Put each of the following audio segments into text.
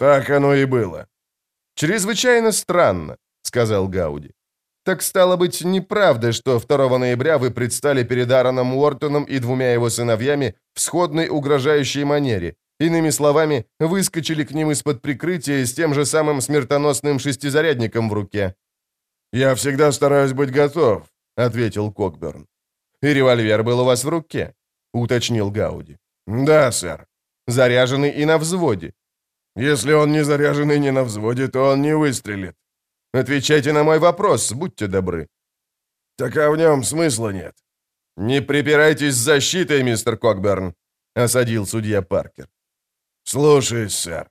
Так оно и было. «Чрезвычайно странно», — сказал Гауди. «Так стало быть, неправда, что 2 ноября вы предстали перед Аароном Уортоном и двумя его сыновьями в сходной угрожающей манере. Иными словами, выскочили к ним из-под прикрытия с тем же самым смертоносным шестизарядником в руке». «Я всегда стараюсь быть готов», — ответил Кокберн. «И револьвер был у вас в руке», — уточнил Гауди. «Да, сэр». «Заряженный и на взводе». «Если он не заряженный не на взводе, то он не выстрелит». «Отвечайте на мой вопрос, будьте добры». «Так а в нем смысла нет». «Не припирайтесь с защитой, мистер Кокберн», — осадил судья Паркер. «Слушаюсь, сэр».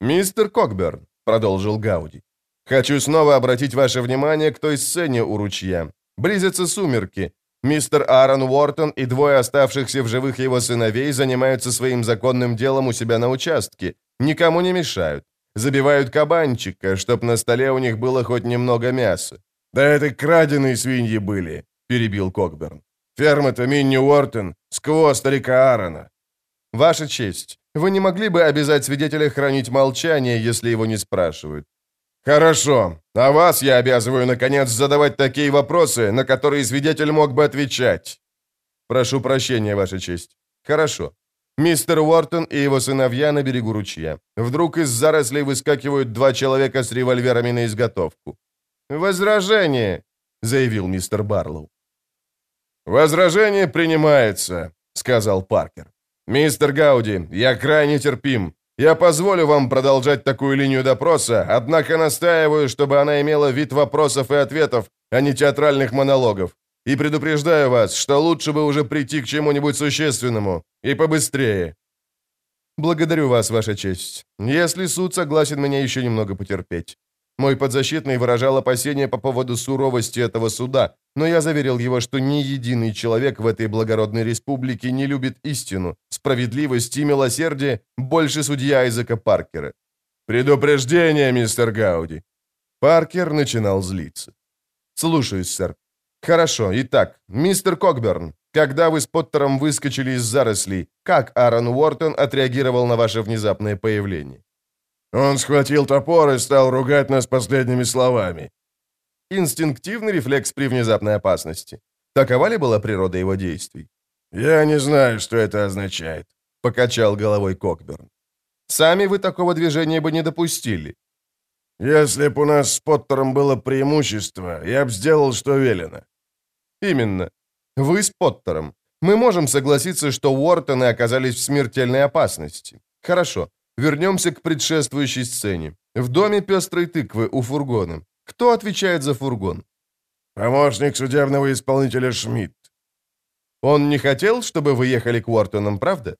«Мистер Кокберн», — продолжил Гауди, — «хочу снова обратить ваше внимание к той сцене у ручья. Близятся сумерки. Мистер Аарон Уортон и двое оставшихся в живых его сыновей занимаются своим законным делом у себя на участке, никому не мешают. Забивают кабанчика, чтоб на столе у них было хоть немного мяса. «Да это краденые свиньи были», — перебил Кокберн. «Ферма-то Минни Уортон, скво старика Аарона». «Ваша честь, вы не могли бы обязать свидетеля хранить молчание, если его не спрашивают?» «Хорошо. А вас я обязываю, наконец, задавать такие вопросы, на которые свидетель мог бы отвечать». «Прошу прощения, Ваша честь. Хорошо. Мистер Уортон и его сыновья на берегу ручья. Вдруг из зарослей выскакивают два человека с револьверами на изготовку. «Возражение!» — заявил мистер Барлоу. «Возражение принимается», — сказал Паркер. «Мистер Гауди, я крайне терпим. Я позволю вам продолжать такую линию допроса, однако настаиваю, чтобы она имела вид вопросов и ответов, а не театральных монологов. И предупреждаю вас, что лучше бы уже прийти к чему-нибудь существенному. И побыстрее». «Благодарю вас, Ваша честь. Если суд согласен меня еще немного потерпеть. Мой подзащитный выражал опасения по поводу суровости этого суда, но я заверил его, что ни единый человек в этой благородной республике не любит истину, справедливость и милосердие больше судья Айзека Паркера. «Предупреждение, мистер Гауди!» Паркер начинал злиться. «Слушаюсь, сэр. Хорошо, итак, мистер Кокберн, когда вы с Поттером выскочили из зарослей, как Аарон Уортон отреагировал на ваше внезапное появление?» Он схватил топор и стал ругать нас последними словами. Инстинктивный рефлекс при внезапной опасности. Такова ли была природа его действий? «Я не знаю, что это означает», — покачал головой Кокберн. «Сами вы такого движения бы не допустили». «Если б у нас с Поттером было преимущество, я б сделал, что велено». «Именно. Вы с Поттером. Мы можем согласиться, что Уортоны оказались в смертельной опасности. Хорошо. Вернемся к предшествующей сцене. В доме пестрой тыквы у фургона. Кто отвечает за фургон? Помощник судебного исполнителя Шмидт. Он не хотел, чтобы вы ехали к Уортонам, правда?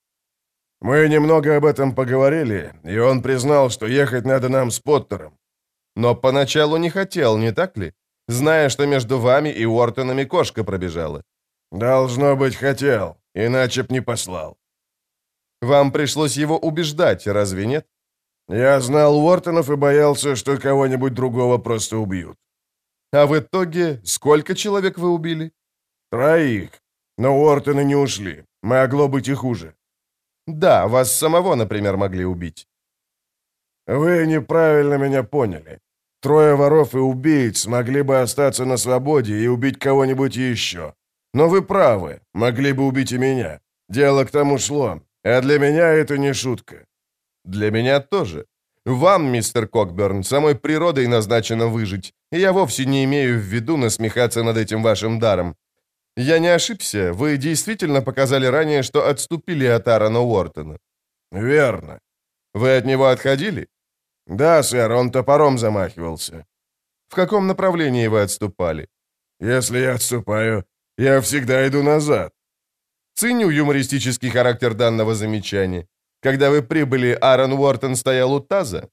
Мы немного об этом поговорили, и он признал, что ехать надо нам с Поттером. Но поначалу не хотел, не так ли? Зная, что между вами и Уортонами кошка пробежала. Должно быть, хотел, иначе б не послал. Вам пришлось его убеждать, разве нет? Я знал Уортонов и боялся, что кого-нибудь другого просто убьют. А в итоге сколько человек вы убили? Троих. Но Уортоны не ушли. Могло быть и хуже. Да, вас самого, например, могли убить. Вы неправильно меня поняли. Трое воров и убийц могли бы остаться на свободе и убить кого-нибудь еще. Но вы правы, могли бы убить и меня. Дело к тому шло. А для меня это не шутка. Для меня тоже. Вам, мистер Кокберн, самой природой назначено выжить, и я вовсе не имею в виду насмехаться над этим вашим даром. Я не ошибся, вы действительно показали ранее, что отступили от Аарона Уортона. Верно. Вы от него отходили? Да, сэр, он топором замахивался. В каком направлении вы отступали? Если я отступаю, я всегда иду назад. Ценю юмористический характер данного замечания. Когда вы прибыли, Аарон Уортон стоял у таза?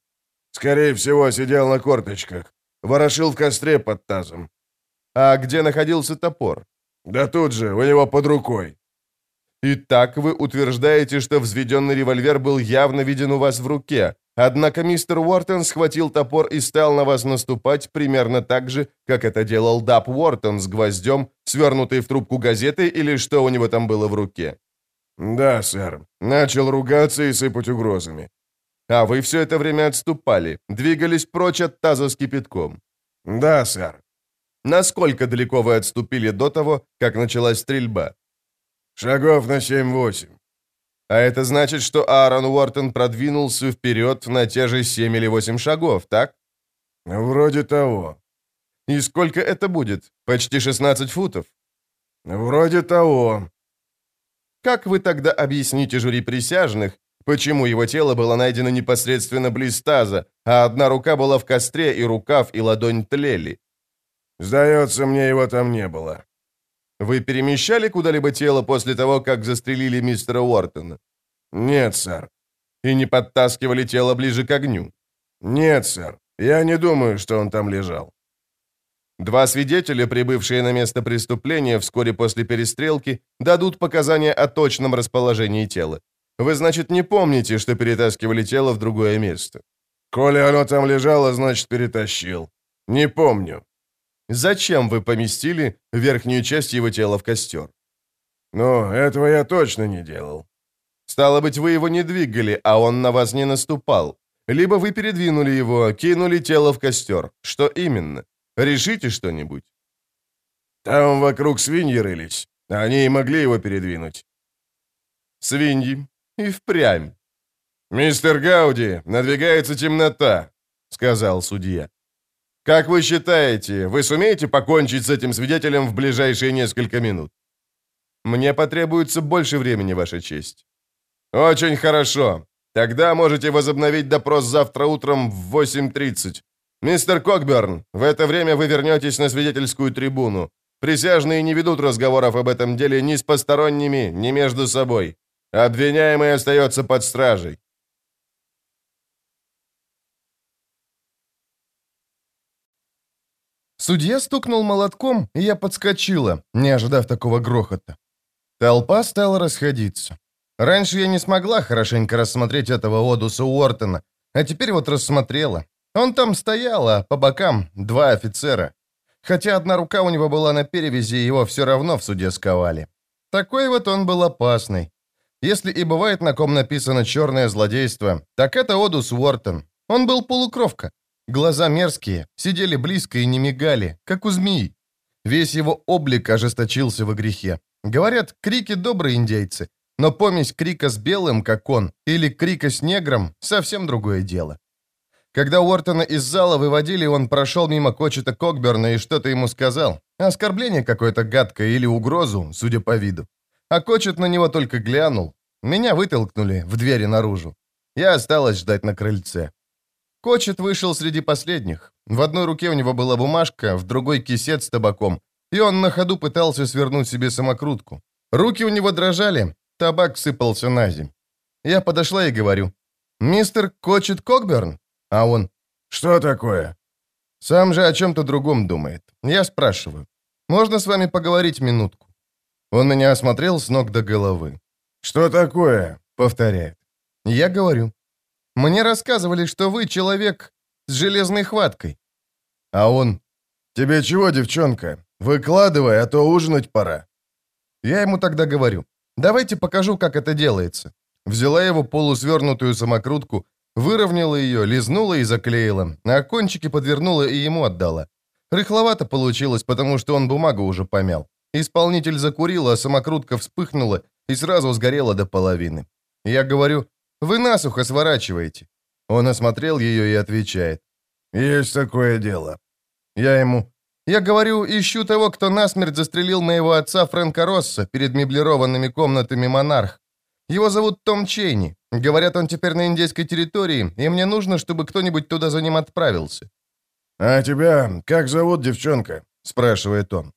Скорее всего, сидел на корточках. Ворошил в костре под тазом. А где находился топор? Да тут же, у него под рукой. Итак, вы утверждаете, что взведенный револьвер был явно виден у вас в руке, Однако мистер Уортон схватил топор и стал на вас наступать примерно так же, как это делал Даб Уортон с гвоздем, свернутой в трубку газеты или что у него там было в руке. «Да, сэр. Начал ругаться и сыпать угрозами». А вы все это время отступали, двигались прочь от таза с кипятком. Да, сэр. Насколько далеко вы отступили до того, как началась стрельба? Шагов на 7-8. А это значит, что Аарон Уортон продвинулся вперед на те же 7 или 8 шагов, так? Вроде того. И сколько это будет? Почти 16 футов? Вроде того. Как вы тогда объясните жюри присяжных, почему его тело было найдено непосредственно близ таза, а одна рука была в костре, и рукав, и ладонь тлели? Сдается мне, его там не было. Вы перемещали куда-либо тело после того, как застрелили мистера Уортона? Нет, сэр. И не подтаскивали тело ближе к огню? Нет, сэр. Я не думаю, что он там лежал. Два свидетеля, прибывшие на место преступления вскоре после перестрелки, дадут показания о точном расположении тела. Вы, значит, не помните, что перетаскивали тело в другое место? Коли оно там лежало, значит, перетащил. Не помню. Зачем вы поместили верхнюю часть его тела в костер? Ну, этого я точно не делал. Стало быть, вы его не двигали, а он на вас не наступал. Либо вы передвинули его, кинули тело в костер. Что именно? Решите что-нибудь. Там вокруг свиньи рылись. Они и могли его передвинуть. Свиньи. И впрямь. «Мистер Гауди, надвигается темнота», — сказал судья. «Как вы считаете, вы сумеете покончить с этим свидетелем в ближайшие несколько минут?» «Мне потребуется больше времени, Ваша честь». «Очень хорошо. Тогда можете возобновить допрос завтра утром в 8.30. «Мистер Кокберн, в это время вы вернетесь на свидетельскую трибуну. Присяжные не ведут разговоров об этом деле ни с посторонними, ни между собой. Обвиняемый остается под стражей». Судья стукнул молотком, и я подскочила, не ожидав такого грохота. Толпа стала расходиться. Раньше я не смогла хорошенько рассмотреть этого Одуса Уортона, а теперь вот рассмотрела. Он там стоял, а по бокам два офицера. Хотя одна рука у него была на перевязи, его все равно в суде сковали. Такой вот он был опасный. Если и бывает на ком написано «черное злодейство», так это Одус Уортон. Он был полукровка. Глаза мерзкие, сидели близко и не мигали, как у змеи. Весь его облик ожесточился во грехе. Говорят, крики добрые индейцы, но помесь крика с белым, как он, или крика с негром — совсем другое дело. Когда Уортона из зала выводили, он прошел мимо Кочета Кокберна и что-то ему сказал. Оскорбление какое-то гадкое или угрозу, судя по виду. А Кочет на него только глянул. Меня вытолкнули в двери наружу. Я осталась ждать на крыльце. Кочет вышел среди последних. В одной руке у него была бумажка, в другой кисет с табаком, и он на ходу пытался свернуть себе самокрутку. Руки у него дрожали, табак сыпался на земь. Я подошла и говорю, «Мистер Кочет Кокберн?» А он, «Что такое?» Сам же о чем-то другом думает. Я спрашиваю, «Можно с вами поговорить минутку?» Он меня осмотрел с ног до головы. «Что такое?» — повторяет. Я говорю, «Мне рассказывали, что вы человек с железной хваткой». А он, «Тебе чего, девчонка? Выкладывай, а то ужинать пора». Я ему тогда говорю, «Давайте покажу, как это делается». Взяла его полусвернутую самокрутку, Выровняла ее, лизнула и заклеила, а кончики подвернула и ему отдала. Рыхловато получилось, потому что он бумагу уже помял. Исполнитель закурил, а самокрутка вспыхнула и сразу сгорела до половины. Я говорю, вы насухо сворачиваете. Он осмотрел ее и отвечает. Есть такое дело. Я ему, я говорю, ищу того, кто насмерть застрелил моего отца Фрэнка Росса перед меблированными комнатами «Монарх». Его зовут Том Чейни. Говорят, он теперь на индейской территории, и мне нужно, чтобы кто-нибудь туда за ним отправился». «А тебя как зовут, девчонка?» — спрашивает он.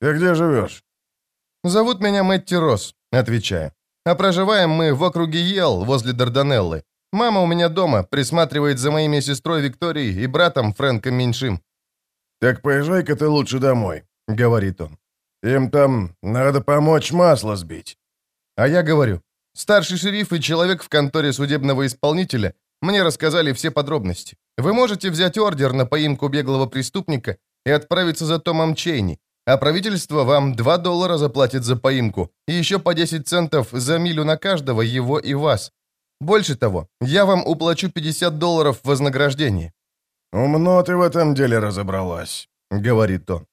«Ты где живешь?» «Зовут меня Мэтти Росс», — отвечаю. «А проживаем мы в округе Ел, возле Дарданеллы. Мама у меня дома, присматривает за моими сестрой Викторией и братом Фрэнком Меньшим». «Так поезжай-ка ты лучше домой», — говорит он. «Им там надо помочь масло сбить». А я говорю, Старший шериф и человек в конторе судебного исполнителя мне рассказали все подробности. Вы можете взять ордер на поимку беглого преступника и отправиться за Томом Чейни, а правительство вам 2 доллара заплатит за поимку и еще по 10 центов за милю на каждого его и вас. Больше того, я вам уплачу 50 долларов вознаграждения». «Умно ты в этом деле разобралась», — говорит он.